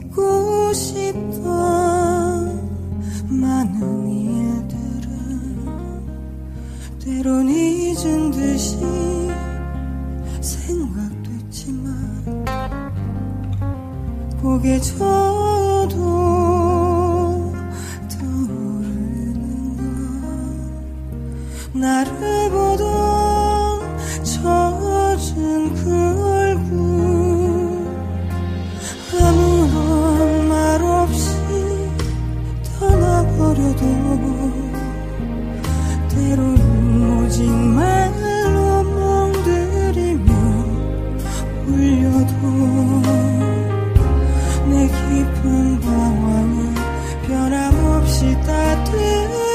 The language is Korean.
잊고 싶던 많은 일들은 때론 잊은 듯이 생각됐지만 고개 저도 떠오르는 건 나를 보던 젖은 그 cidade.